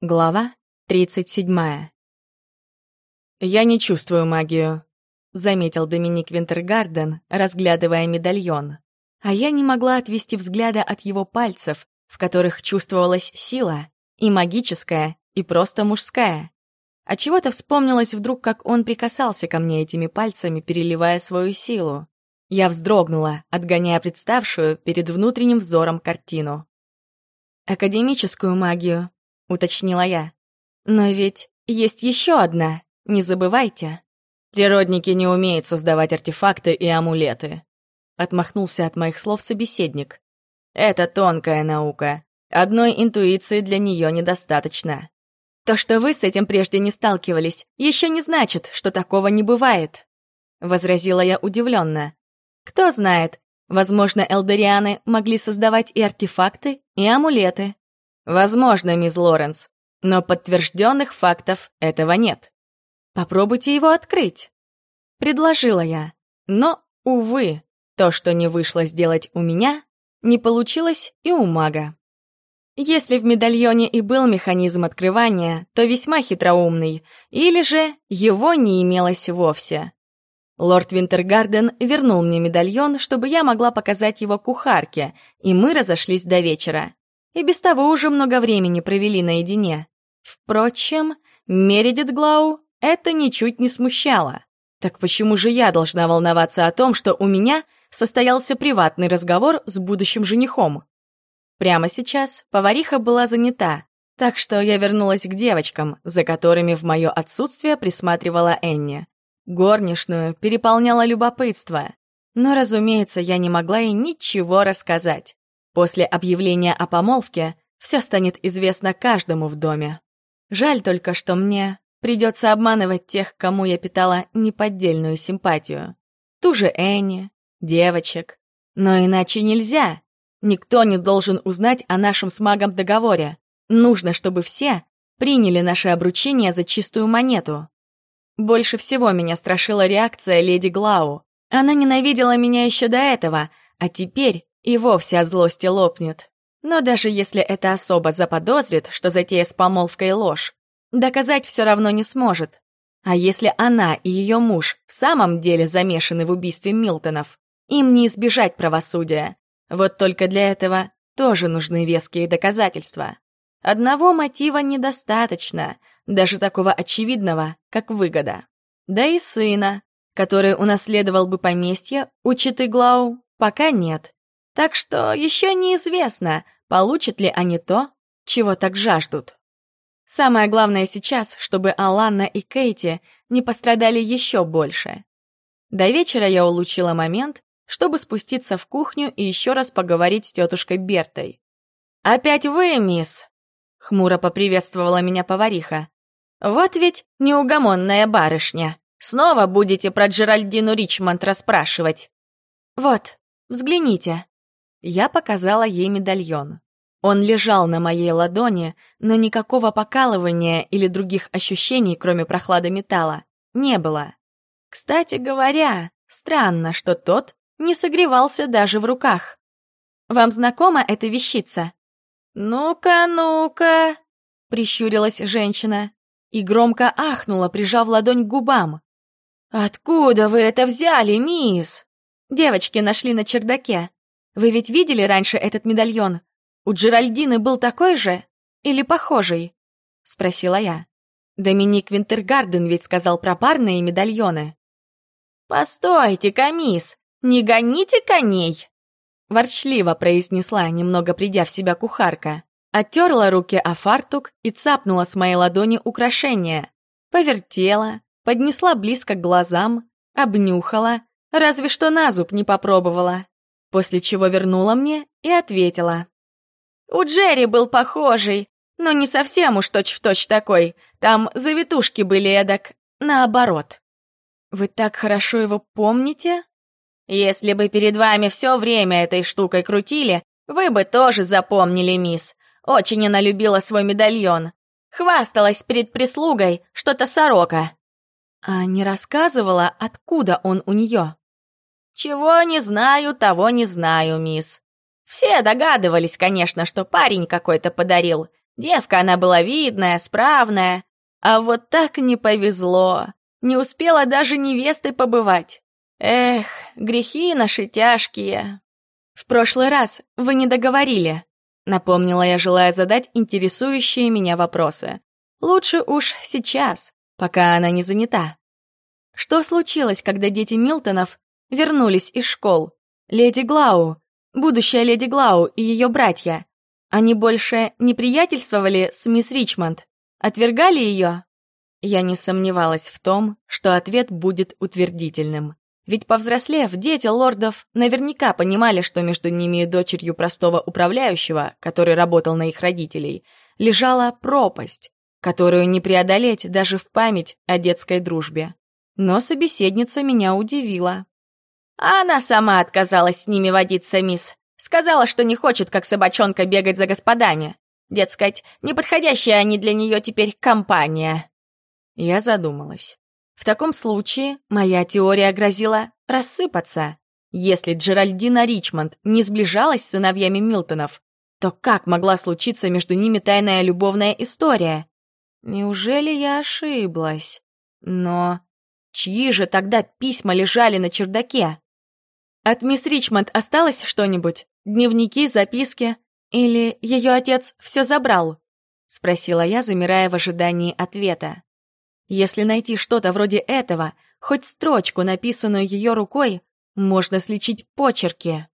Глава 37. «Я не чувствую магию», — заметил Доминик Винтергарден, разглядывая медальон. А я не могла отвести взгляда от его пальцев, в которых чувствовалась сила, и магическая, и просто мужская. А чего-то вспомнилось вдруг, как он прикасался ко мне этими пальцами, переливая свою силу. Я вздрогнула, отгоняя представшую перед внутренним взором картину. «Академическую магию», — уточнила я. «Но ведь есть еще одна, не забывайте». «Природники не умеют создавать артефакты и амулеты», — отмахнулся от моих слов собеседник. «Это тонкая наука. Одной интуиции для нее недостаточно». «То, что вы с этим прежде не сталкивались, еще не значит, что такого не бывает», — возразила я удивленно. «Кто знает, возможно, элдерианы могли создавать и артефакты, и амулеты». Возможно, мисс Лоренс, но подтвержденных фактов этого нет. Попробуйте его открыть. Предложила я. Но, увы, то, что не вышло сделать у меня, не получилось и у мага. Если в медальоне и был механизм открывания, то весьма хитроумный, или же его не имелось вовсе. Лорд Винтергарден вернул мне медальон, чтобы я могла показать его кухарке, и мы разошлись до вечера и без того уже много времени провели наедине. Впрочем, Мередит Глау это ничуть не смущало. Так почему же я должна волноваться о том, что у меня состоялся приватный разговор с будущим женихом? Прямо сейчас повариха была занята, так что я вернулась к девочкам, за которыми в мое отсутствие присматривала Энни. Горничную переполняло любопытство. Но, разумеется, я не могла ей ничего рассказать. После объявления о помолвке все станет известно каждому в доме. Жаль только, что мне придется обманывать тех, кому я питала неподдельную симпатию. Ту же Энни, девочек. Но иначе нельзя. Никто не должен узнать о нашем с магом договоре. Нужно, чтобы все приняли наше обручение за чистую монету. Больше всего меня страшила реакция леди Глау. Она ненавидела меня еще до этого, а теперь и вовсе от злости лопнет. Но даже если эта особа заподозрит, что затея с помолвкой ложь, доказать все равно не сможет. А если она и ее муж в самом деле замешаны в убийстве Милтонов, им не избежать правосудия. Вот только для этого тоже нужны веские доказательства. Одного мотива недостаточно, даже такого очевидного, как выгода. Да и сына, который унаследовал бы поместье, у Читы пока нет. Так что еще неизвестно, получат ли они то, чего так жаждут. Самое главное сейчас, чтобы Аланна и Кейти не пострадали еще больше. До вечера я улучила момент, чтобы спуститься в кухню и еще раз поговорить с тетушкой Бертой. «Опять вы, мисс!» — хмуро поприветствовала меня повариха. «Вот ведь неугомонная барышня. Снова будете про Джеральдину Ричмонд расспрашивать». «Вот, взгляните», я показала ей медальон. Он лежал на моей ладони, но никакого покалывания или других ощущений, кроме прохлады металла, не было. Кстати говоря, странно, что тот не согревался даже в руках. «Вам знакома эта вещица?» «Ну-ка, ну-ка!» — прищурилась женщина и громко ахнула, прижав ладонь к губам. «Откуда вы это взяли, мисс?» Девочки нашли на чердаке. Вы ведь видели раньше этот медальон? У Джеральдины был такой же? Или похожий?» — спросила я. Доминик Винтергарден ведь сказал про парные медальоны. «Постойте-ка, мисс, не гоните коней!» Ворчливо произнесла, немного придя в себя кухарка. Оттерла руки о фартук и цапнула с моей ладони украшение. Повертела, поднесла близко к глазам, обнюхала, разве что на зуб не попробовала после чего вернула мне и ответила. «У Джерри был похожий, но не совсем уж точь-в-точь точь такой. Там завитушки были эдак, наоборот». «Вы так хорошо его помните?» «Если бы перед вами все время этой штукой крутили, вы бы тоже запомнили, мисс. Очень она любила свой медальон. Хвасталась перед прислугой, что-то сорока». А не рассказывала, откуда он у нее? «Чего не знаю, того не знаю, мисс. Все догадывались, конечно, что парень какой-то подарил. Девка она была видная, справная. А вот так не повезло. Не успела даже невестой побывать. Эх, грехи наши тяжкие. В прошлый раз вы не договорили, напомнила я, желая задать интересующие меня вопросы. Лучше уж сейчас, пока она не занята. Что случилось, когда дети Милтонов вернулись из школ? Леди Глау, будущая леди Глау и ее братья. Они больше не приятельствовали с мисс Ричмонд? Отвергали ее? Я не сомневалась в том, что ответ будет утвердительным. Ведь повзрослев, дети лордов наверняка понимали, что между ними и дочерью простого управляющего, который работал на их родителей, лежала пропасть, которую не преодолеть даже в память о детской дружбе. Но собеседница меня удивила. А она сама отказалась с ними водиться, мисс. Сказала, что не хочет, как собачонка, бегать за господами. Дескать, неподходящая они для нее теперь компания. Я задумалась. В таком случае моя теория грозила рассыпаться. Если Джеральдина Ричмонд не сближалась с сыновьями Милтонов, то как могла случиться между ними тайная любовная история? Неужели я ошиблась? Но чьи же тогда письма лежали на чердаке? От мисс Ричмонд осталось что-нибудь? Дневники, записки? Или ее отец все забрал? Спросила я, замирая в ожидании ответа. Если найти что-то вроде этого, хоть строчку, написанную ее рукой, можно сличить почерки.